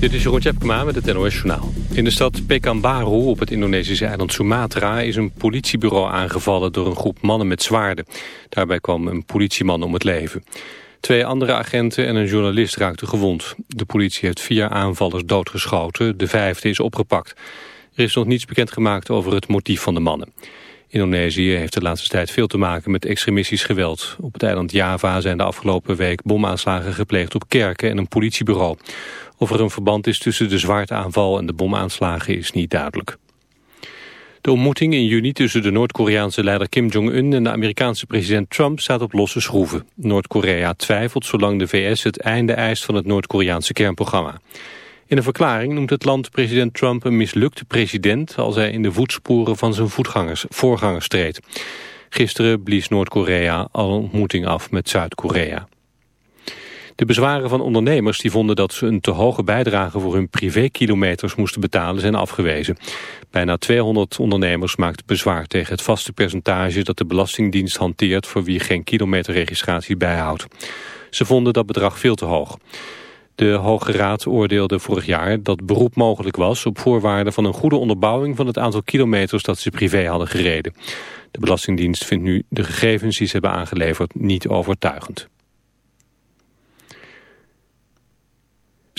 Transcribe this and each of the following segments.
Dit is Jeroen Tjepkema met het NOS Journaal. In de stad Pekanbaru op het Indonesische eiland Sumatra... is een politiebureau aangevallen door een groep mannen met zwaarden. Daarbij kwam een politieman om het leven. Twee andere agenten en een journalist raakten gewond. De politie heeft vier aanvallers doodgeschoten. De vijfde is opgepakt. Er is nog niets bekendgemaakt over het motief van de mannen. Indonesië heeft de laatste tijd veel te maken met extremistisch geweld. Op het eiland Java zijn de afgelopen week bomaanslagen gepleegd op kerken en een politiebureau. Of er een verband is tussen de zwaarteaanval en de bomaanslagen is niet duidelijk. De ontmoeting in juni tussen de Noord-Koreaanse leider Kim Jong-un en de Amerikaanse president Trump staat op losse schroeven. Noord-Korea twijfelt zolang de VS het einde eist van het Noord-Koreaanse kernprogramma. In een verklaring noemt het land president Trump een mislukte president... als hij in de voetsporen van zijn voetgangers, voorgangers treedt. Gisteren blies Noord-Korea al ontmoeting af met Zuid-Korea. De bezwaren van ondernemers die vonden dat ze een te hoge bijdrage voor hun privékilometers moesten betalen zijn afgewezen. Bijna 200 ondernemers maakten bezwaar tegen het vaste percentage dat de Belastingdienst hanteert voor wie geen kilometerregistratie bijhoudt. Ze vonden dat bedrag veel te hoog. De Hoge Raad oordeelde vorig jaar dat beroep mogelijk was op voorwaarde van een goede onderbouwing van het aantal kilometers dat ze privé hadden gereden. De Belastingdienst vindt nu de gegevens die ze hebben aangeleverd niet overtuigend.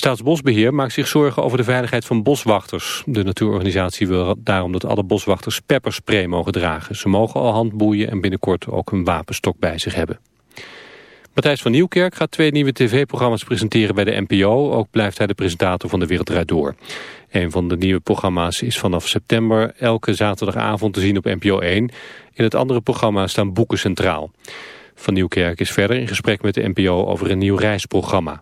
Staatsbosbeheer maakt zich zorgen over de veiligheid van boswachters. De natuurorganisatie wil daarom dat alle boswachters pepperspray mogen dragen. Ze mogen al handboeien en binnenkort ook een wapenstok bij zich hebben. Matthijs van Nieuwkerk gaat twee nieuwe tv-programma's presenteren bij de NPO. Ook blijft hij de presentator van De Wereld Door. Een van de nieuwe programma's is vanaf september elke zaterdagavond te zien op NPO 1. In het andere programma staan boeken centraal. Van Nieuwkerk is verder in gesprek met de NPO over een nieuw reisprogramma.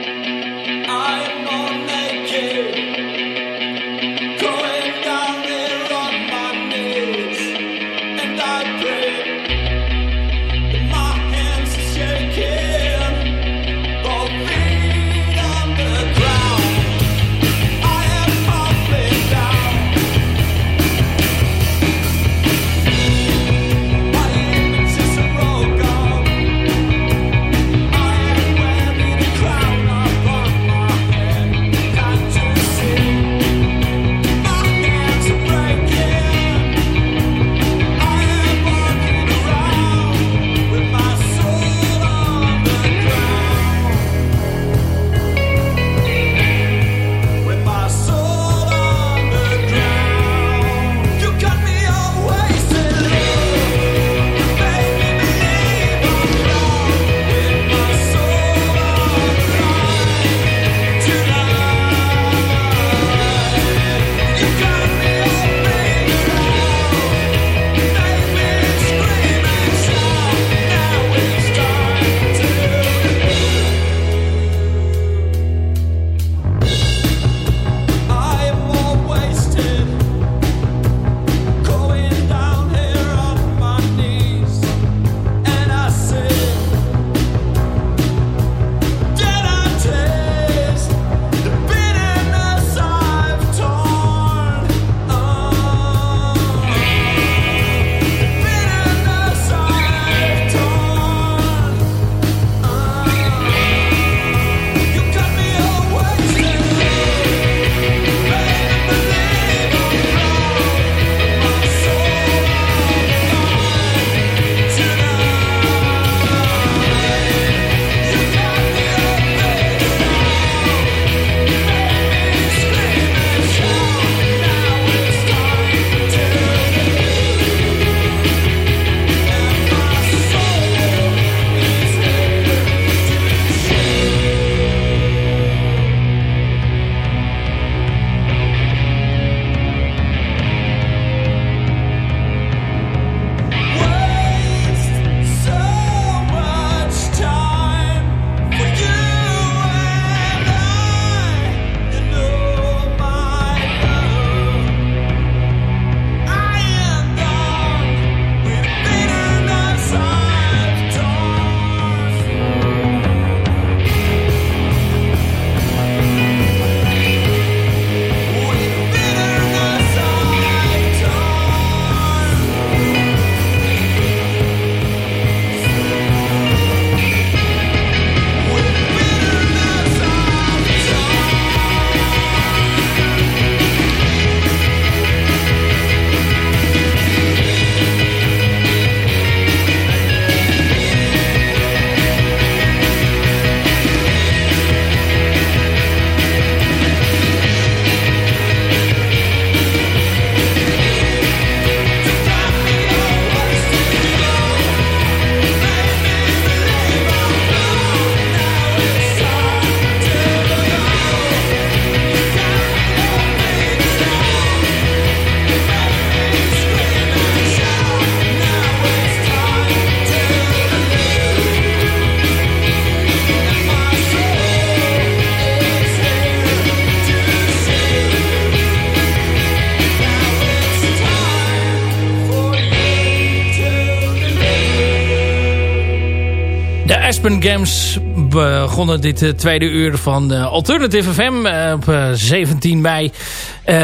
Aspen Games begonnen dit tweede uur van Alternative FM op 17 mei.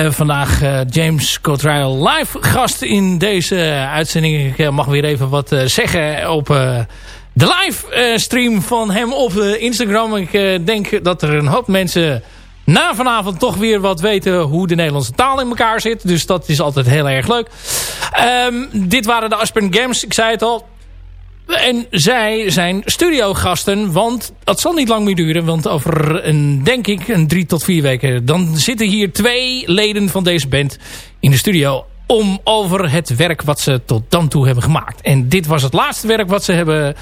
vandaag James Cottrell live gast in deze uitzending. Ik mag weer even wat zeggen op de live stream van hem op Instagram. Ik denk dat er een hoop mensen na vanavond toch weer wat weten hoe de Nederlandse taal in elkaar zit. Dus dat is altijd heel erg leuk. Um, dit waren de Aspen Games, ik zei het al. En zij zijn studiogasten, want dat zal niet lang meer duren. Want over een, denk ik, een drie tot vier weken... dan zitten hier twee leden van deze band in de studio... om over het werk wat ze tot dan toe hebben gemaakt. En dit was het laatste werk wat ze hebben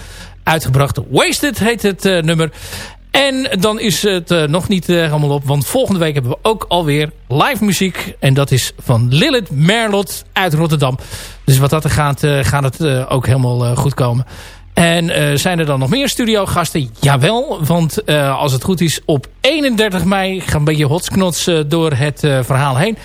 uitgebracht. Wasted heet het uh, nummer. En dan is het uh, nog niet uh, helemaal op. Want volgende week hebben we ook alweer live muziek. En dat is van Lilith Merlot uit Rotterdam. Dus wat dat er gaat, uh, gaat het ook helemaal goed komen. En zijn er dan nog meer studiogasten? Jawel, want als het goed is op 31 mei... gaan een beetje hotsknots door het verhaal heen...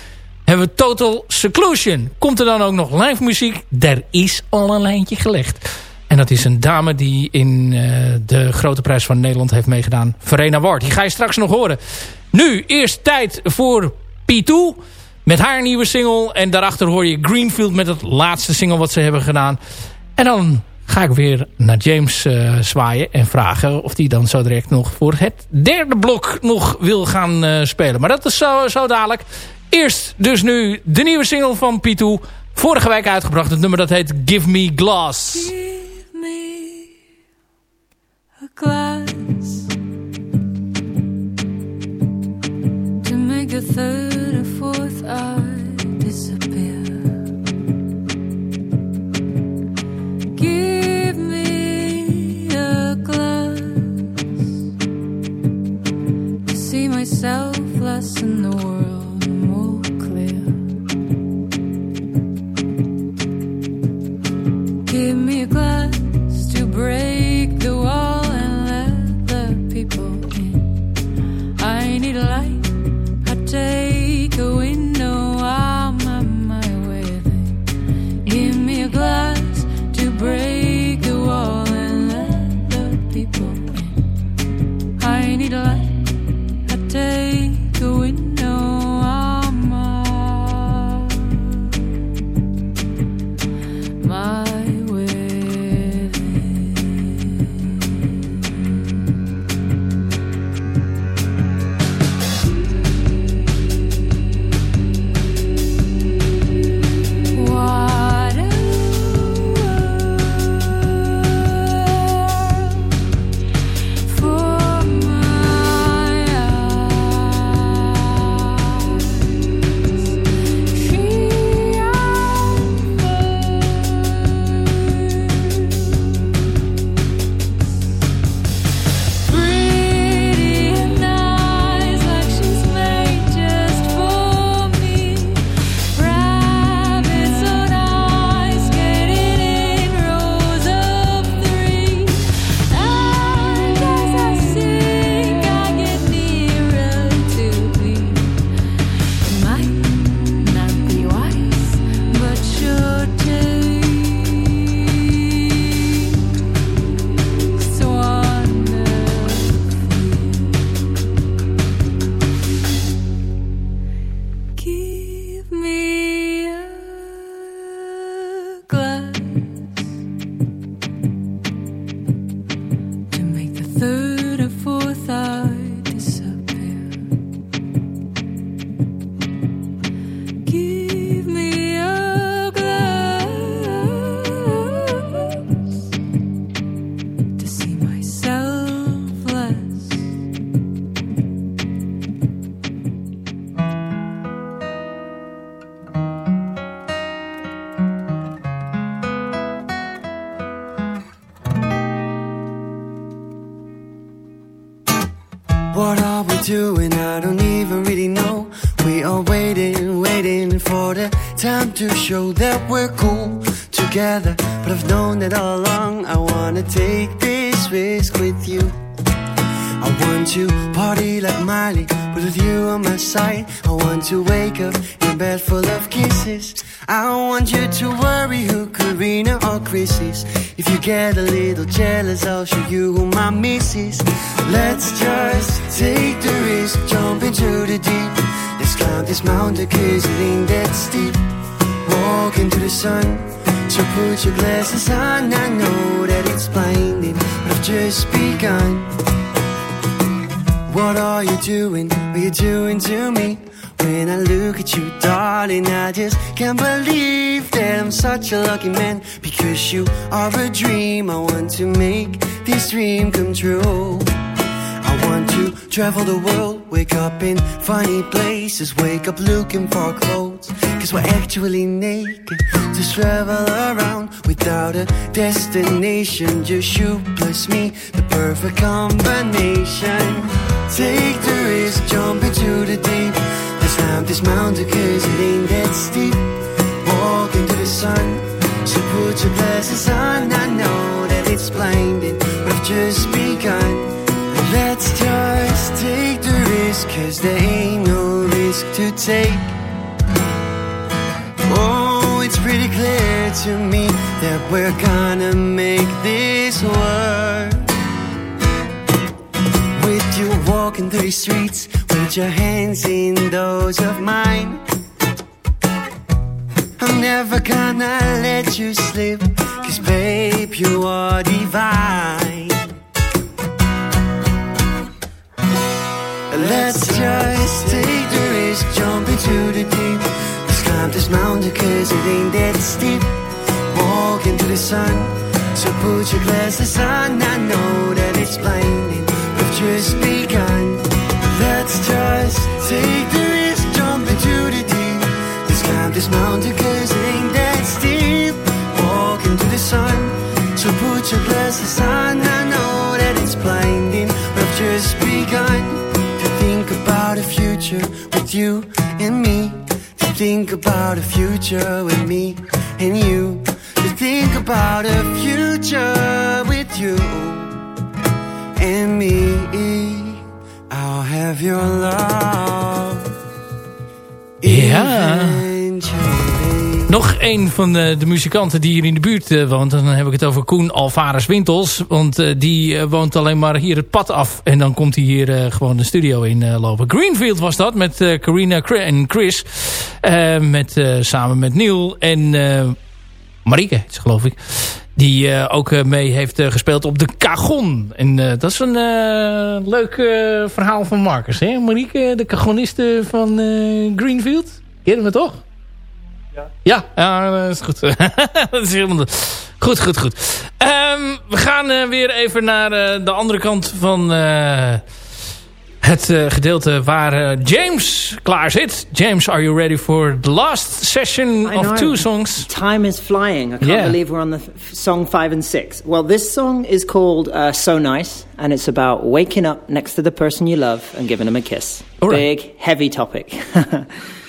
hebben we Total Seclusion. Komt er dan ook nog live muziek? Er is al een lijntje gelegd. En dat is een dame die in uh, de Grote Prijs van Nederland heeft meegedaan. Verena Ward. Die ga je straks nog horen. Nu, eerst tijd voor P2. Met haar nieuwe single. En daarachter hoor je Greenfield met het laatste single wat ze hebben gedaan. En dan ga ik weer naar James uh, zwaaien en vragen of hij dan zo direct nog voor het derde blok nog wil gaan uh, spelen. Maar dat is zo, zo dadelijk. Eerst dus nu de nieuwe single van P2. Vorige week uitgebracht. Het nummer dat heet Give Me Glass. Glass to make a third or fourth eye disappear. Give me a glass to see myself less in the world this mountain, ain't that steep. Walk into the sun, so put your glasses on. I know that it's blinding, but I've just begun. What are you doing? What are you doing to me? When I look at you, darling, I just can't believe that I'm such a lucky man. Because you are a dream, I want to make this dream come true. Want to travel the world, wake up in funny places, wake up looking for clothes. Cause we're actually naked, just travel around without a destination. Just you plus me, the perfect combination. Take the risk, jump into the deep. Let's climb this mountain cause it ain't that steep. Walk into the sun, so put your glasses on. I know that it's blinding, I've just begun. Let's just take the risk, cause there ain't no risk to take. Oh, it's pretty clear to me that we're gonna make this work. With you walking through the streets, with your hands in those of mine. I'm never gonna let you slip, cause babe, you are divine. Let's just take the risk, jump into the deep. Let's climb this mountain cause it ain't that steep. Walk into the sun, so put your glasses on. I know that it's blinding, we've just begun. Let's just take the risk, jump into the deep. Let's climb this mountain cause it ain't that steep. Walk into the sun, so put your glasses on. Think about a future with me and you. To think about a future with you and me. I'll have your love. Ja. Nog een van de, de muzikanten die hier in de buurt uh, woont. Dan heb ik het over Koen Alvarez Wintels. Want uh, die woont alleen maar hier het pad af. En dan komt hij hier gewoon de studio in lopen. Greenfield was dat met Carina en Chris. met, samen met Neil en Marieke, geloof ik. Die ook mee heeft gespeeld op de Cagon. En dat is een leuk verhaal van Marcus. Hè? Marieke, de cagoniste van Greenfield. Kennen we toch? Ja, ja, dat is goed. dat is helemaal goed, goed, goed. Um, we gaan uh, weer even naar uh, de andere kant van uh, het gedeelte waar James klaar zit. James, are you ready for the last session of two songs? Time is flying. I can't yeah. believe we're on the song five and six. Well, this song is called So Nice, and it's about waking up next to the person you love and giving them a kiss. Big, heavy topic.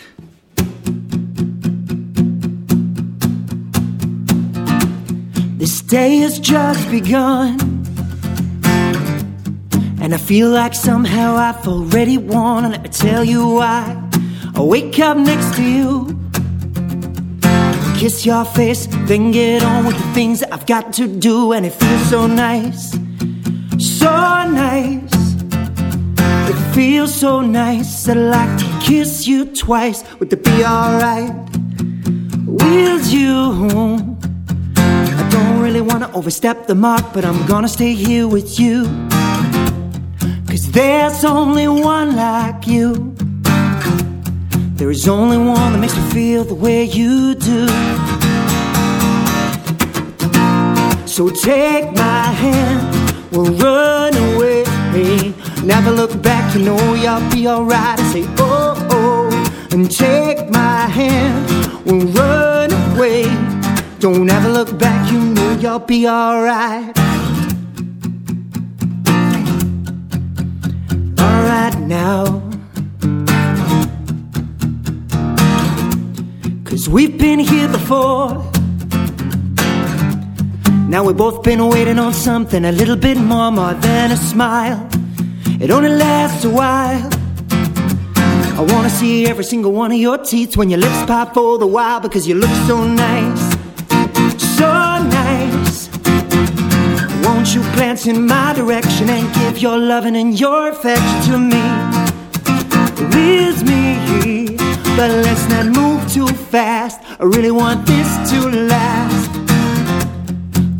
This day has just begun. And I feel like somehow I've already won. And me tell you why. I wake up next to you. Kiss your face, then get on with the things that I've got to do. And it feels so nice. So nice. It feels so nice. I'd like to kiss you twice. Would it be alright? With you? Wanna overstep the mark, but I'm gonna stay here with you. Cause there's only one like you. There is only one that makes me feel the way you do. So take my hand, we'll run away. Never look back, you know you'll be alright. I say, oh, oh, and take my hand, we'll run away. Don't ever look back, you know you'll be alright. Alright now. Cause we've been here before. Now we've both been waiting on something a little bit more, more than a smile. it only lasts a while. I wanna see every single one of your teeth when your lips pop all the while because you look so nice, Won't you glance in my direction and give your loving and your affection to me? With me, but let's not move too fast. I really want this to last.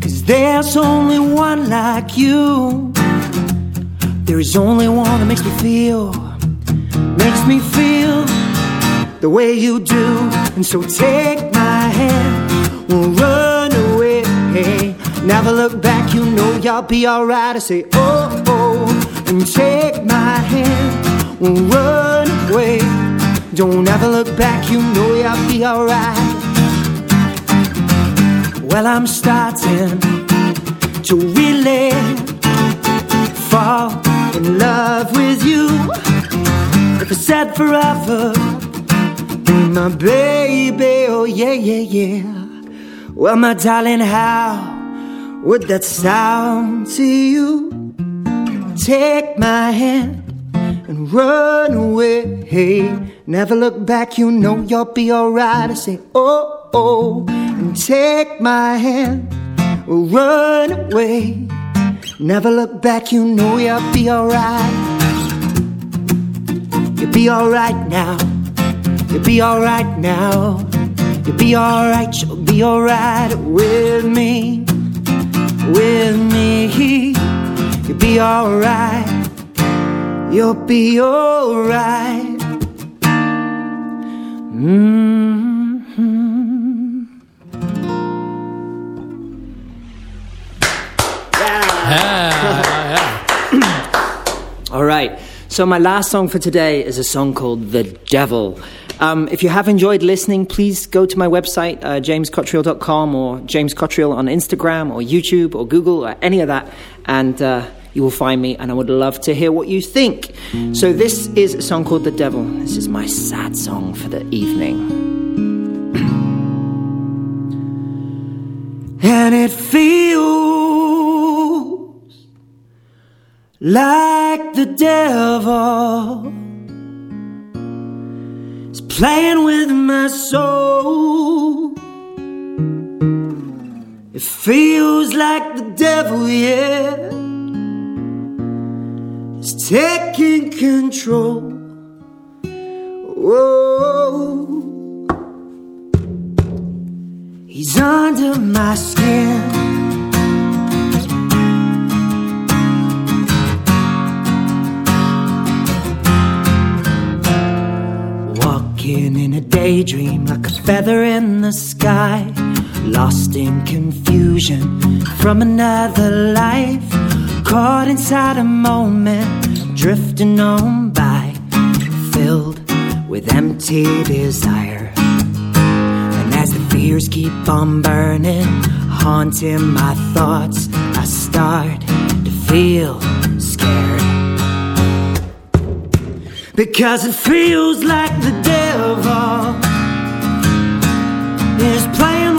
Cause there's only one like you. There is only one that makes me feel makes me feel the way you do. And so take my hand, we'll run never look back, you know y'all be alright. I say, oh, oh, and take my hand, we'll run away. Don't ever look back, you know y'all be alright. Well, I'm starting to really fall in love with you. If I said forever, my baby, oh yeah, yeah, yeah. Well, my darling, how would that sound to you? Take my hand and run away. Hey, never look back, you know you'll be alright. I say, oh, oh, and take my hand, run away. Never look back, you know you'll be alright. You'll be alright now. You'll be alright now. You'll be alright. You'll be alright with me. With me. You'll be alright. You'll be alright. Mm-hmm. Yeah. yeah. All right. So, my last song for today is a song called The Devil. Um, if you have enjoyed listening, please go to my website, uh, jamescottrell.com or James Cottrell on Instagram or YouTube or Google or any of that, and uh, you will find me, and I would love to hear what you think. So, this is a song called The Devil. This is my sad song for the evening. and it feels like the devil is playing with my soul. It feels like the devil, yeah, is taking control. Whoa. He's under my skin. In a daydream like a feather in the sky. Lost in confusion from another life. Caught inside a moment, drifting on by. Filled with empty desire. And as the fears keep on burning, haunting my thoughts, I start to feel Because it feels like the devil is playing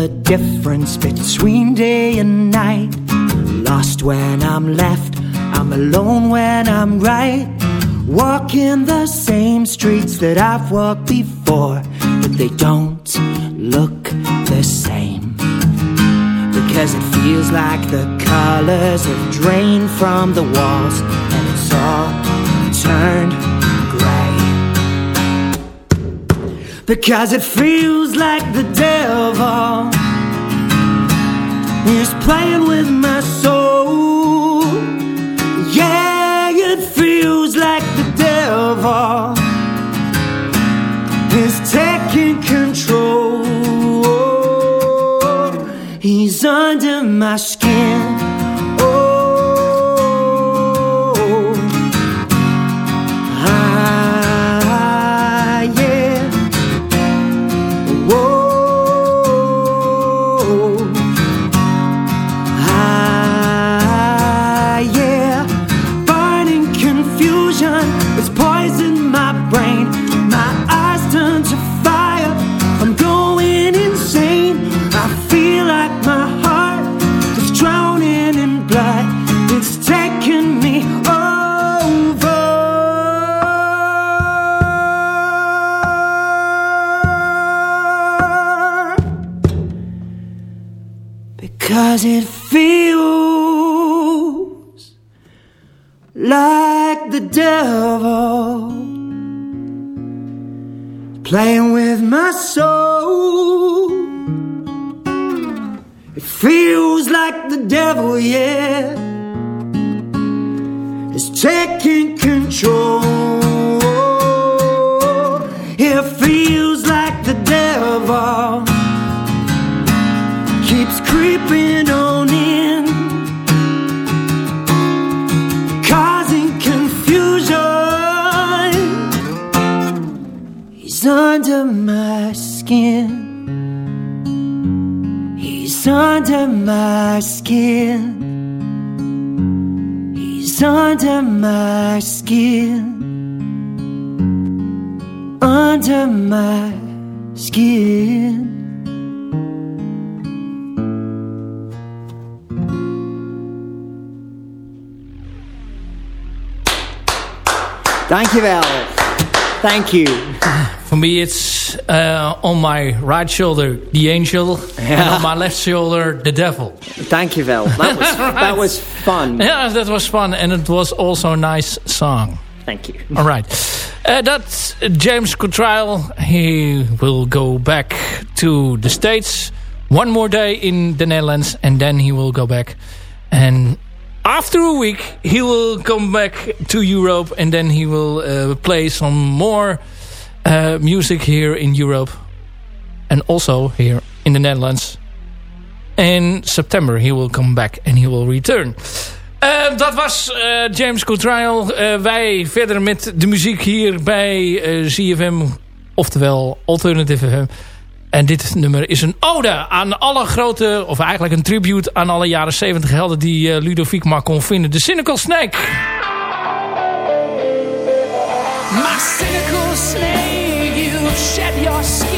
the difference between day and night. Lost when I'm left, I'm alone when I'm right. Walking the same streets that I've walked before, but they don't look the same. Because it feels like the colors have drained from the walls and it's all turned Because it feels like the devil is playing with my soul. Skin. Dankjewel. Thank you. For me, it's uh, on my right shoulder, the angel. And on my left shoulder, the devil. Dankjewel. That was, that was fun. Yeah, that was fun. And it was also a nice song. Thank you. All right. Uh, that's James Cottrell. He will go back to the States one more day in the Netherlands. And then he will go back. And after a week, he will come back to Europe. And then he will uh, play some more uh, music here in Europe. And also here in the Netherlands. In September he will come back and he will return. Uh, dat was uh, James Cottrell. Uh, wij verder met de muziek hier bij ZFM. Oftewel Alternative FM. En dit nummer is een ode aan alle grote... of eigenlijk een tribute aan alle jaren 70 helden... die Ludovic maar kon vinden. De Cynical Snake. My cynical snake, you've shed your skin.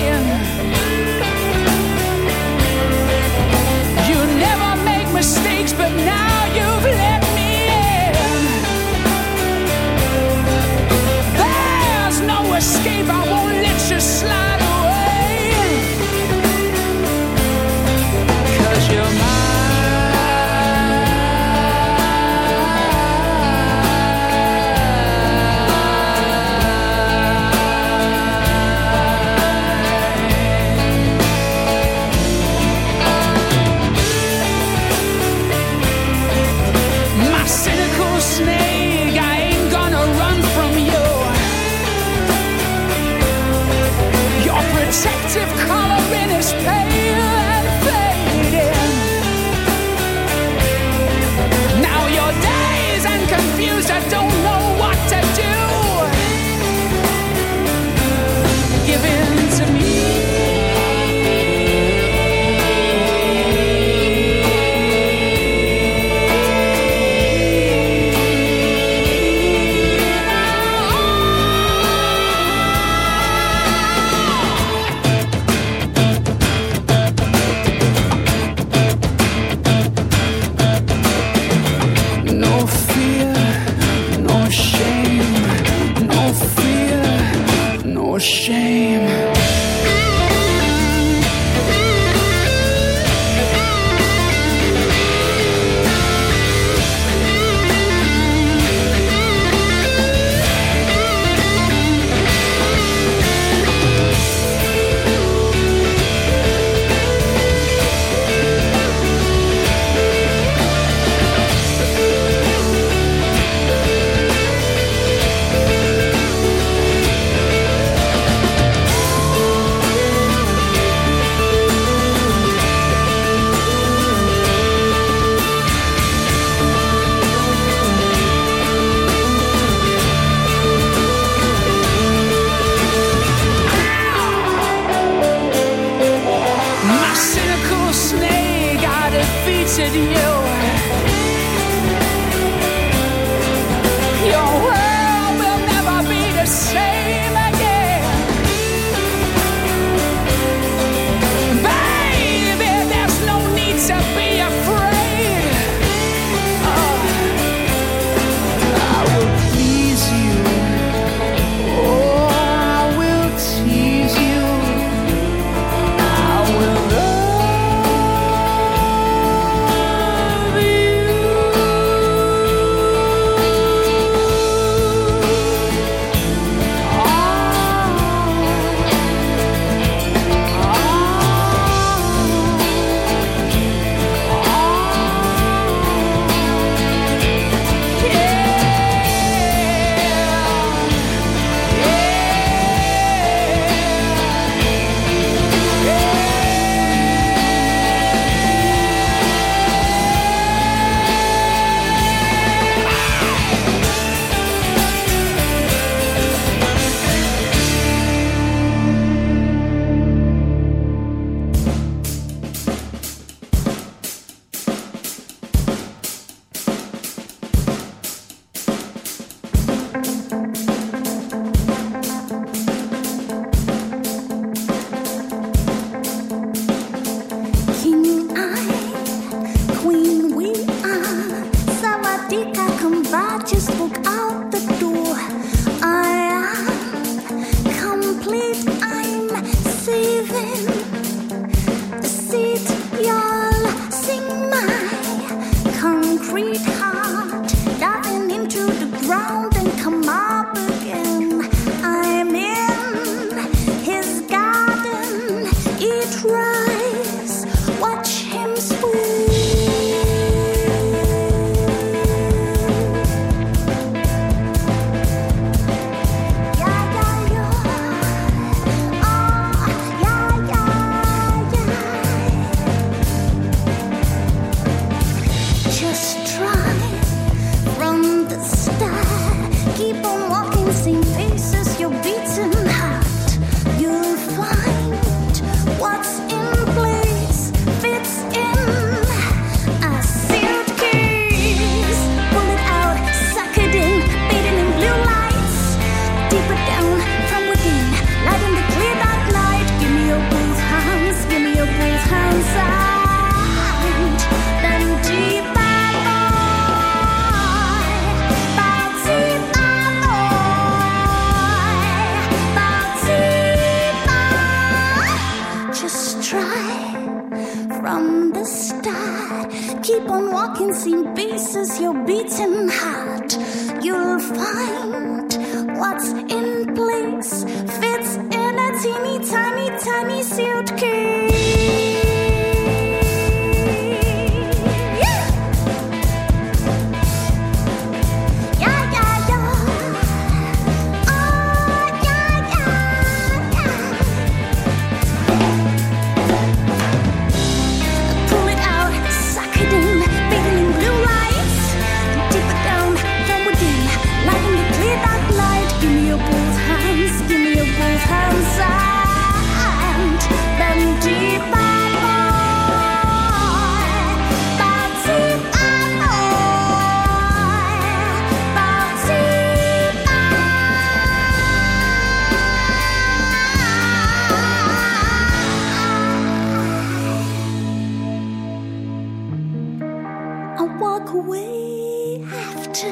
after.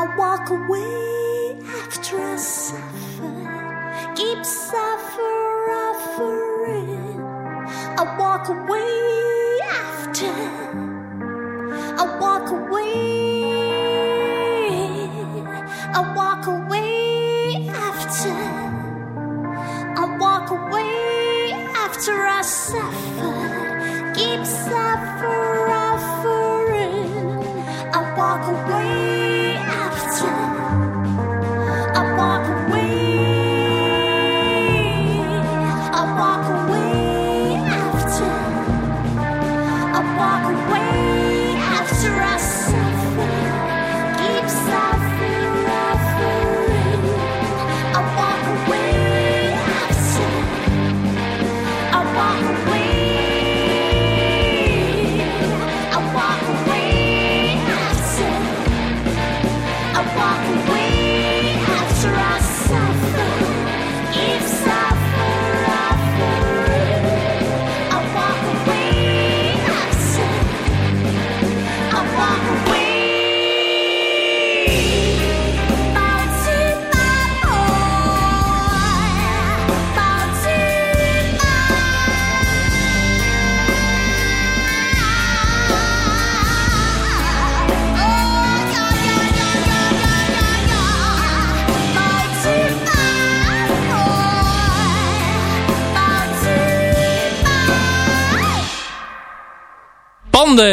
I walk away after I suffer. Keep suffering. I walk away after. I walk away.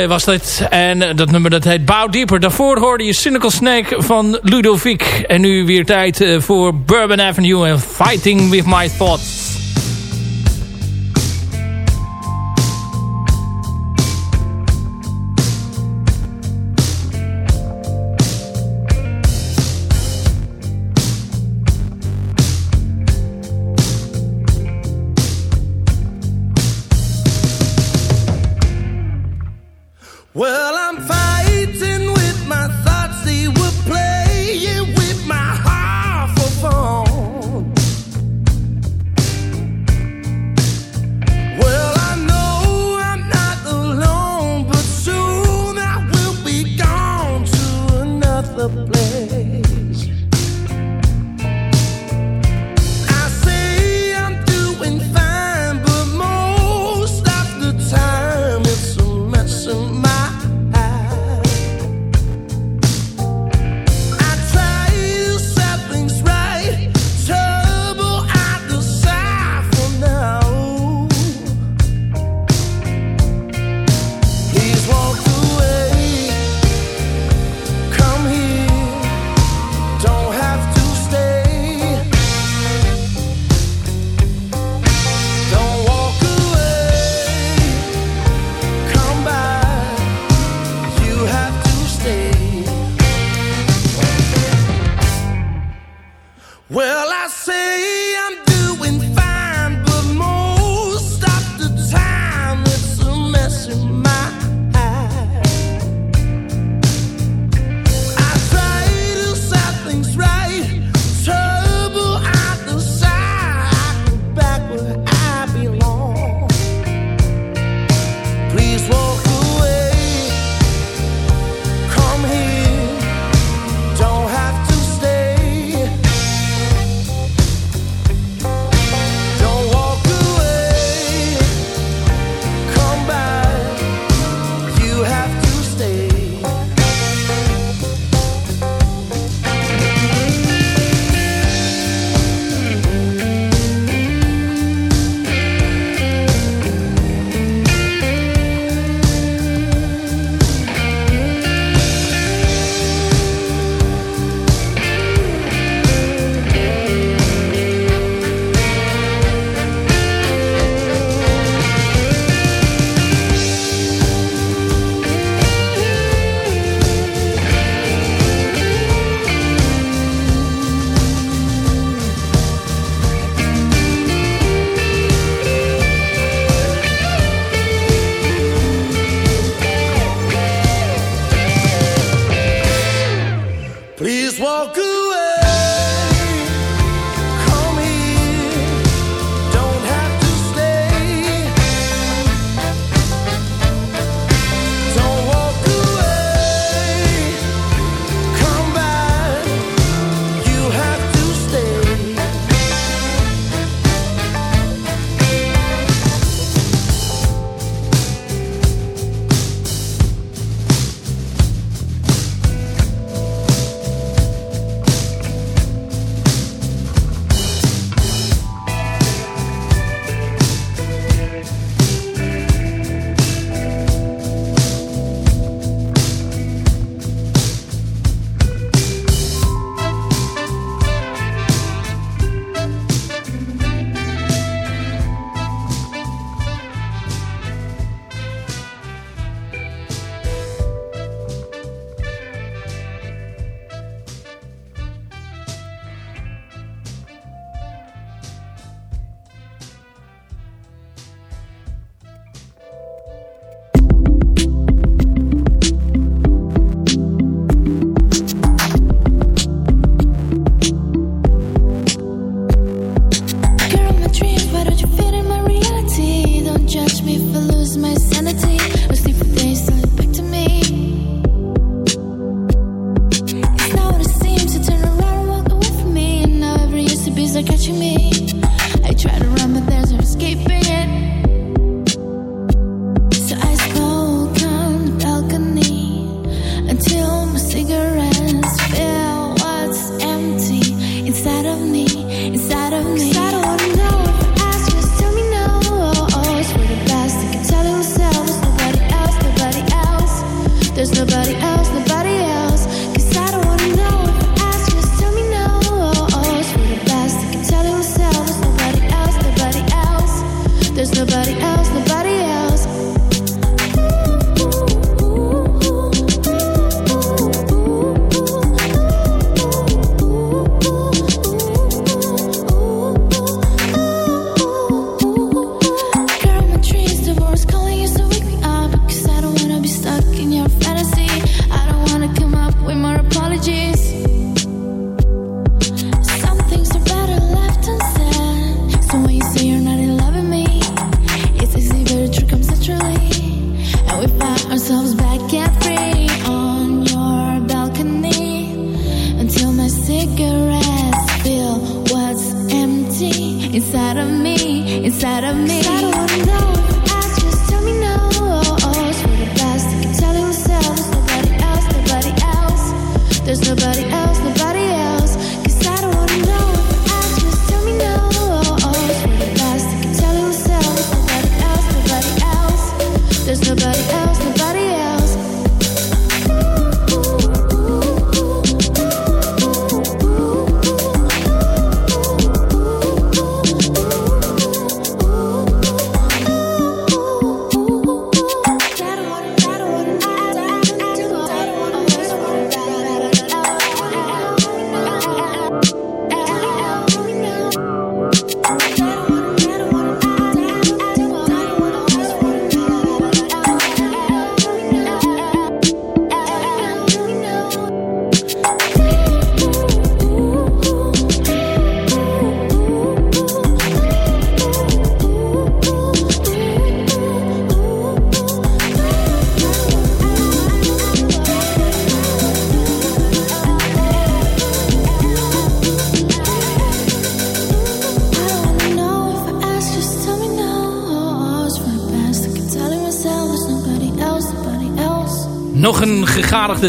Was dit. En dat nummer dat heet Bow Deeper. Daarvoor hoorde je Cynical Snake van Ludovic. En nu weer tijd eh, voor Bourbon Avenue en Fighting With My Thoughts.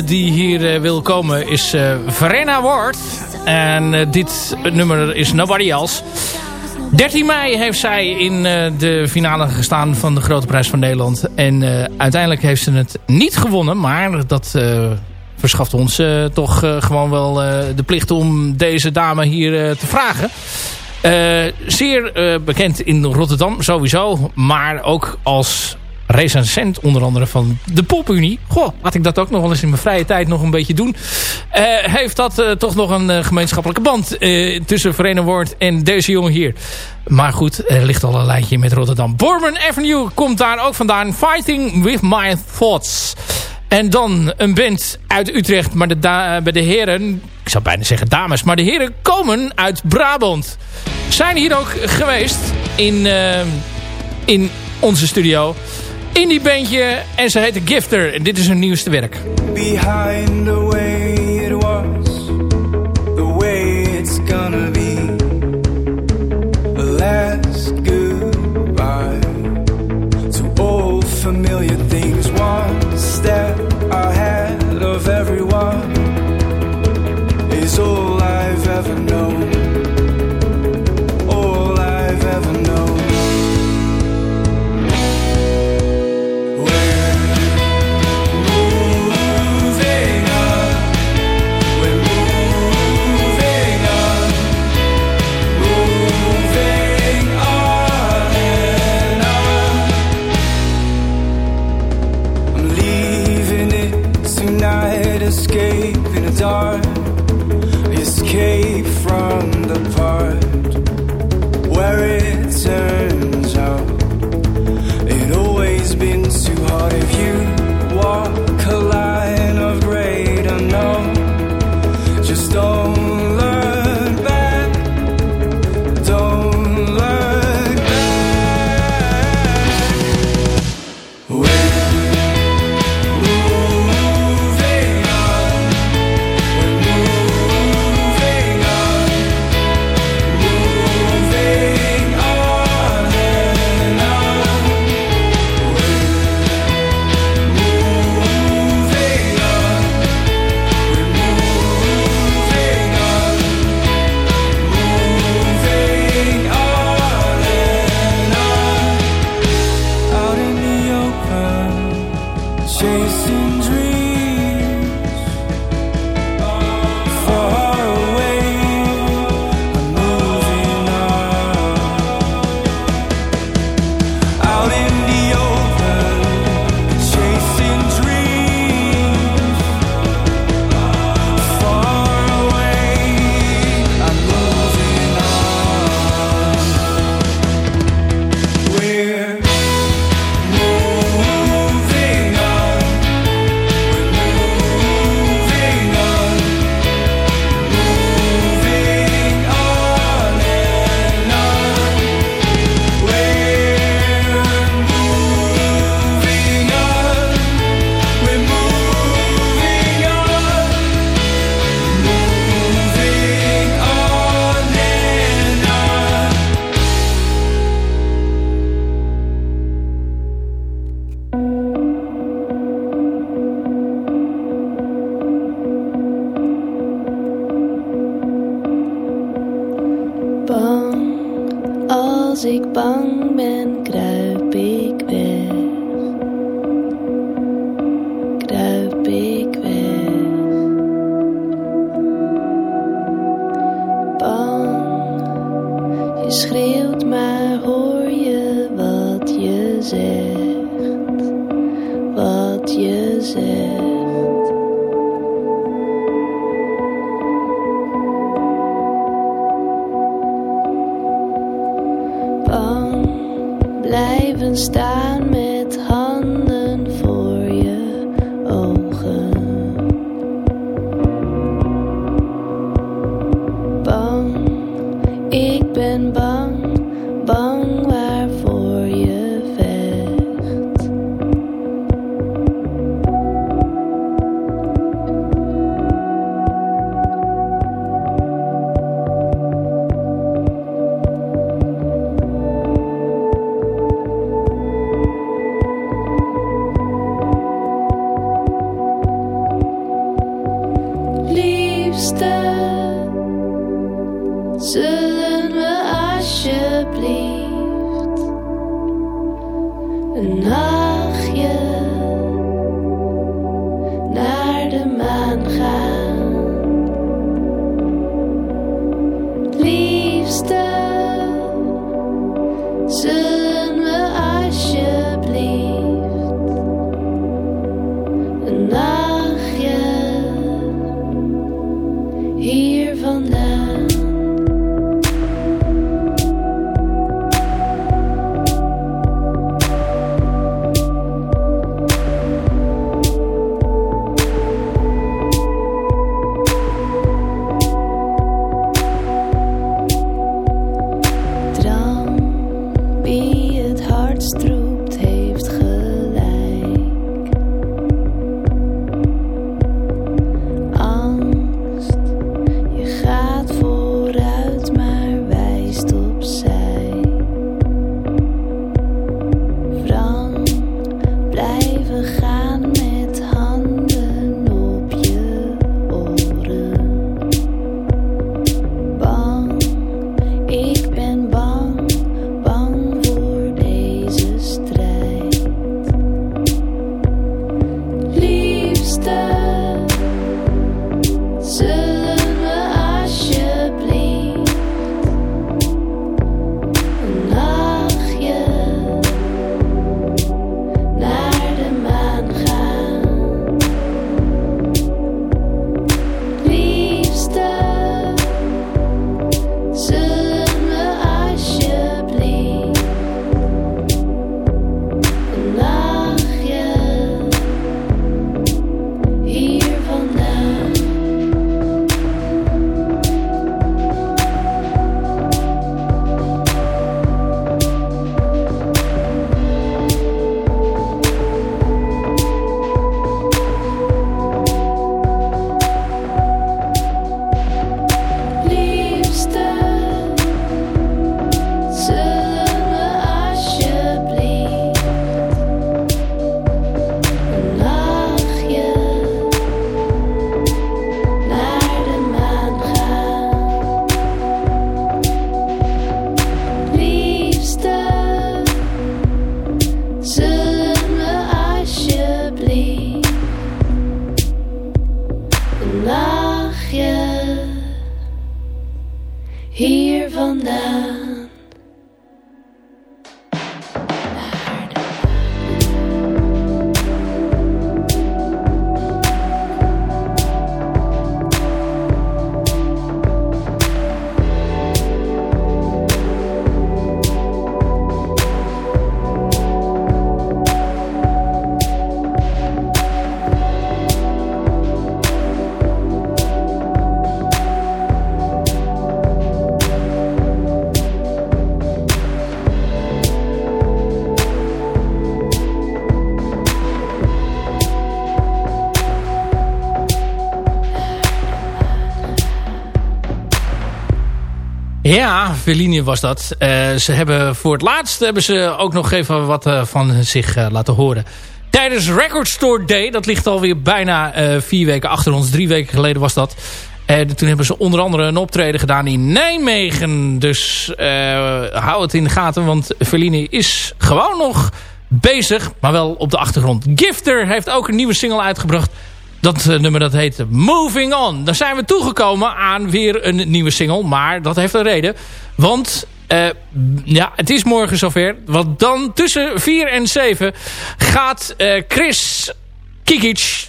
Die hier uh, wil komen is uh, Verena Ward. En uh, dit nummer is Nobody Else. 13 mei heeft zij in de finale gestaan van de Grote Prijs van Nederland. En uiteindelijk heeft ze het niet gewonnen. Maar dat verschaft ons toch gewoon wel de plicht om deze dame hier te vragen. zeer bekend in Rotterdam sowieso. Maar ook als recensent onder andere van de Popunie. Goh, laat ik dat ook nog wel eens in mijn vrije tijd nog een beetje doen. Uh, heeft dat uh, toch nog een uh, gemeenschappelijke band tussen Verenigd en deze jongen hier. Maar goed, er ligt al een lijntje met Rotterdam. Bourbon Avenue komt daar ook vandaan. Fighting with my thoughts. En dan een band uit Utrecht, maar de bij de heren... Ik zou bijna zeggen dames, maar de heren komen uit Brabant. Zijn hier ook geweest in, in onze studio indie bandje en ze heet Gifter. En dit is hun nieuwste werk. Behind the way it was, the way it's gonna be. Last goodbye to all familiar things. One step stop. Hier vandaan. Ja, Verlinie was dat. Eh, ze hebben voor het laatst hebben ze ook nog even wat eh, van zich eh, laten horen. Tijdens Record Store Day, dat ligt alweer bijna vier weken achter ons. Drie weken geleden was dat. En toen hebben ze onder andere een optreden gedaan in Nijmegen. Dus hou het in de gaten, want Fellini is gewoon nog bezig, maar wel op de achtergrond. Gifter heeft ook een nieuwe single uitgebracht. Dat uh, nummer dat heet Moving On. Dan zijn we toegekomen aan weer een nieuwe single. Maar dat heeft een reden. Want uh, ja, het is morgen zover. Want dan tussen 4 en 7 gaat uh, Chris Kikic...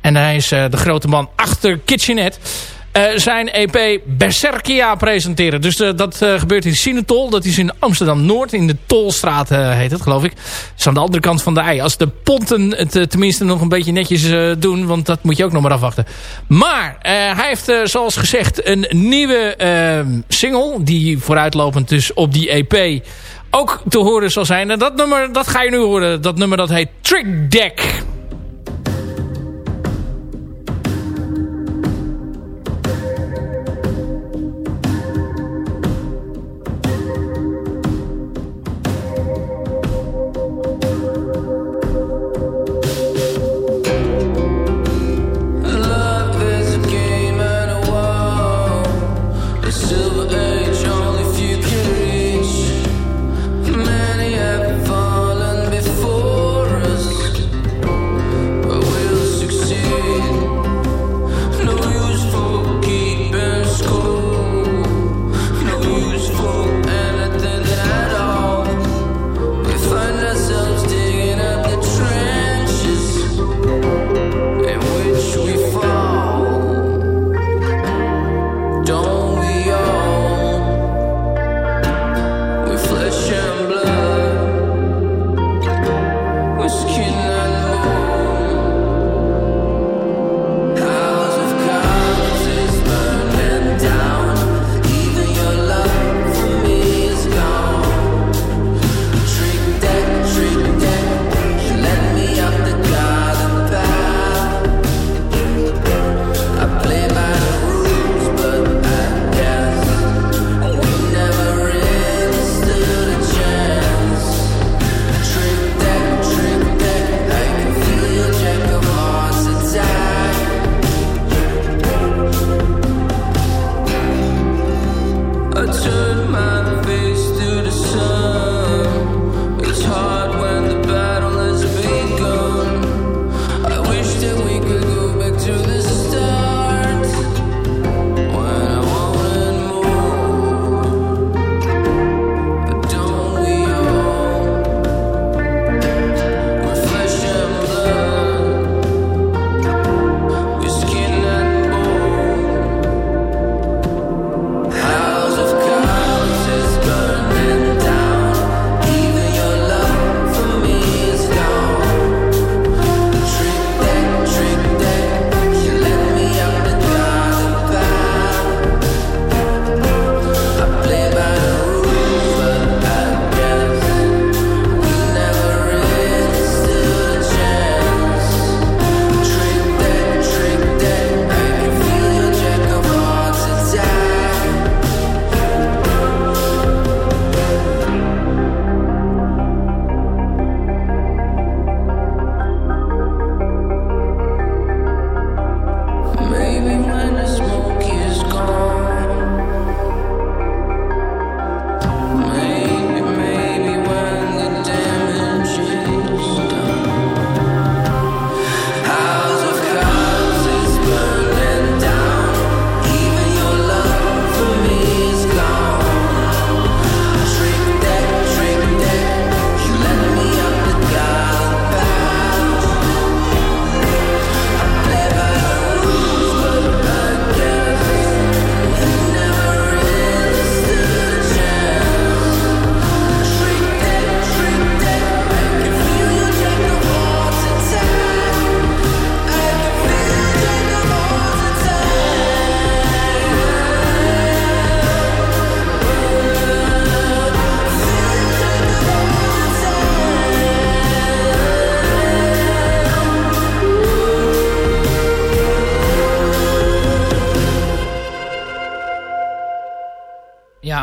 en hij is de grote man achter Kitchenet uh, zijn EP Berserkia presenteren. Dus uh, dat uh, gebeurt in Sinetol. Dat is in Amsterdam-Noord. In de Tolstraat heet het, geloof ik. Dat is aan de andere kant van de ei. Als de ponten het tenminste nog een beetje netjes doen. Want dat moet je ook nog maar afwachten. Maar hij heeft, zoals gezegd, een nieuwe ehm, single. Die vooruitlopend dus op die EP ook te horen zal zijn. En dat nummer, dat ga je nu horen. Dat nummer dat heet Trick Deck.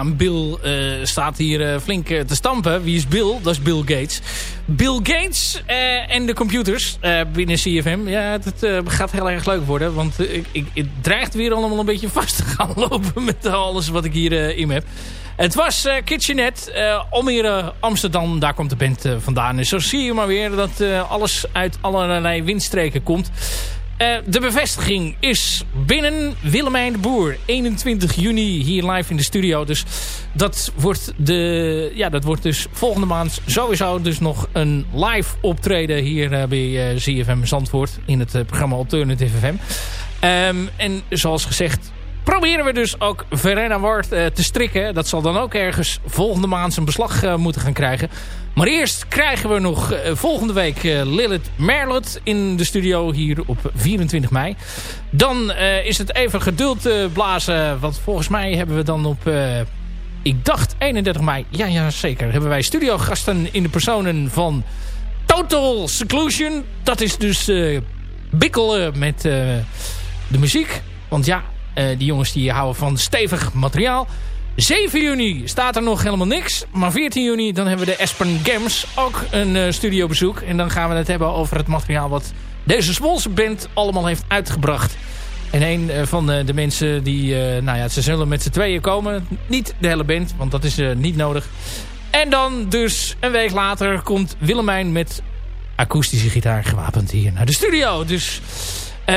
Bill uh, staat hier uh, flink uh, te stampen. Wie is Bill? Dat is Bill Gates. Bill Gates eh, en de computers eh, binnen CFM. Ja, het gaat heel erg leuk worden. Want ik, ik, het dreigt weer allemaal een beetje vast te gaan lopen met alles wat ik hier in heb. Het was uh, Kitchenet, uh, Almere, Amsterdam. Daar komt de band vandaan. En zo zie je maar weer dat alles uit allerlei windstreken komt. De bevestiging is binnen Willemijn de Boer. 21 juni hier live in de studio. Dus dat wordt, de, ja, dat wordt dus volgende maand sowieso dus nog een live optreden hier bij ZFM Zandvoort. In het programma Alternative FM. Um, en zoals gezegd proberen we dus ook Verena Ward uh, te strikken. Dat zal dan ook ergens volgende maand zijn beslag uh, moeten gaan krijgen. Maar eerst krijgen we nog uh, volgende week Lilith Merlot in de studio hier op 24 mei. Dan is het even geduld blazen. Want volgens mij hebben we dan op... ik dacht 31 mei. Ja, ja, zeker. Hebben wij studiogasten in de personen van Total Seclusion. Dat is dus bikkelen met de muziek. Want ja, uh, die jongens die houden van stevig materiaal. 7 juni staat er nog helemaal niks. Maar 14 juni dan hebben we de Aspen Games ook een uh, studiobezoek. En dan gaan we het hebben over het materiaal wat deze Zwolse band allemaal heeft uitgebracht. En een uh, van de, de, mensen die, nou ja, ze zullen met z'n tweeën komen. Niet de hele band, want dat is niet nodig. En dan dus een week later komt Willemijn met akoestische gitaar gewapend hier naar de studio. Dus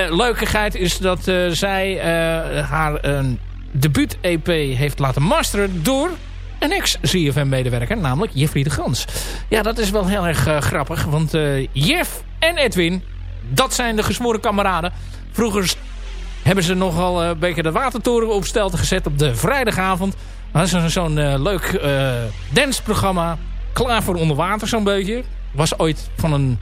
leukigheid is dat zij haar een debuut-EP heeft laten masteren door een ex-CFM-medewerker, namelijk Jeffrey de Gans. Ja, dat is wel heel erg grappig, want Jeff en Edwin, dat zijn de gesmoren kameraden. Vroeger hebben ze nogal een beetje de watertoren op stelte gezet op de vrijdagavond. Dat is zo'n leuk danceprogramma, klaar voor onder water zo'n beetje. Was ooit van een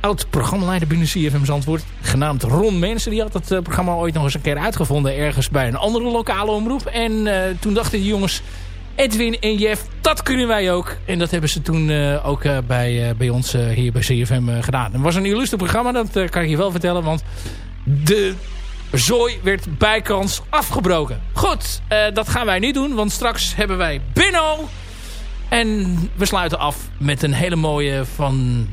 oud-programmaleider binnen CFM Zandvoort. Genaamd Ron Mensen. Die had het uh, programma ooit nog eens een keer uitgevonden. Ergens bij een andere lokale omroep. En uh, toen dachten die jongens... Edwin en Jeff, dat kunnen wij ook. En dat hebben ze toen uh, ook bij, bij ons hier bij CFM gedaan. Het was een illustre programma, dat kan ik je wel vertellen. Want de zooi werd bijkans afgebroken. Goed, dat gaan wij niet doen. Want straks hebben wij Binno. En we sluiten af met een hele mooie van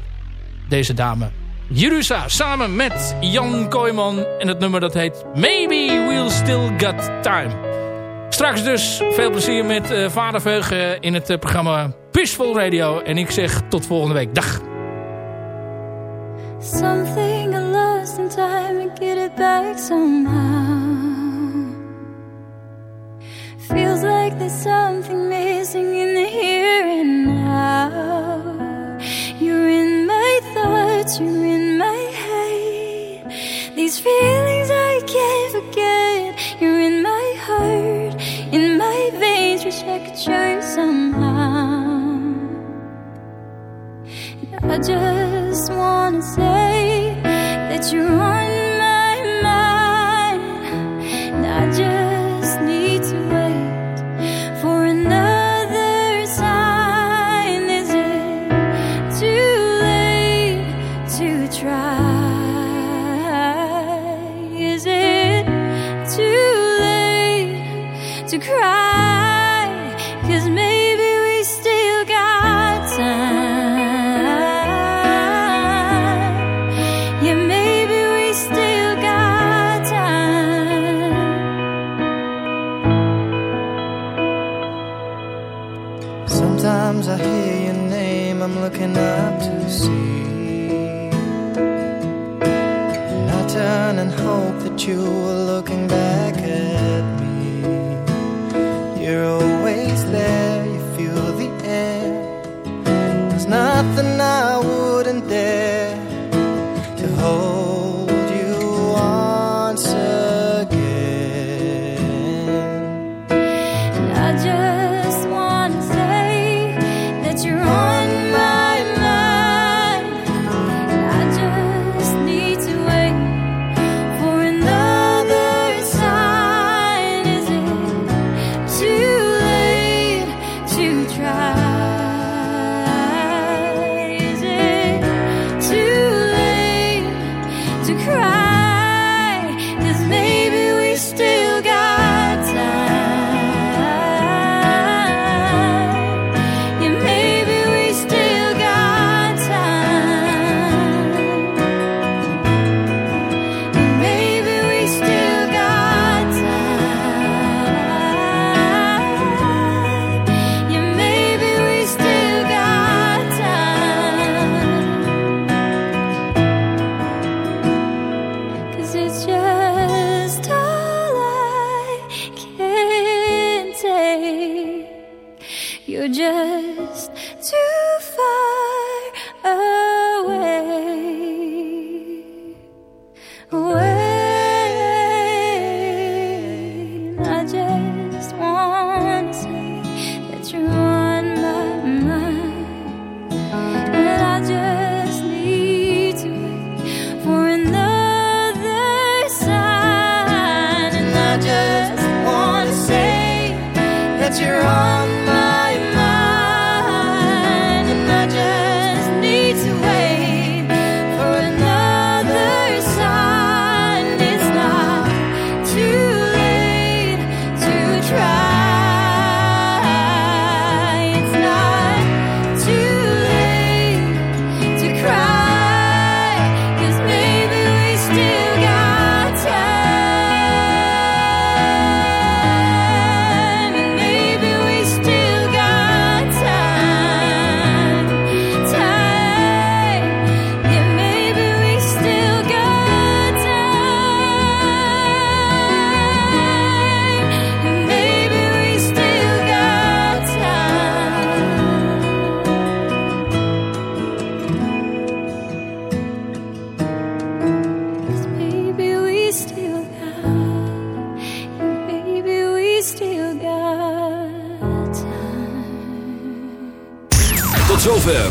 deze dame. Jerusa samen met Jan Kooijman. En het nummer dat heet Maybe We'll Still Got Time. Straks dus veel plezier met uh, Vader Veugen in het uh, programma Peaceful Radio. En ik zeg tot volgende week. Dag. Something get it back. Feels like there's something missing in the here. Thoughts, you're in my head. These feelings I can't forget. You're in my heart, in my veins. Wish I could show somehow. And I just wanna say that you're on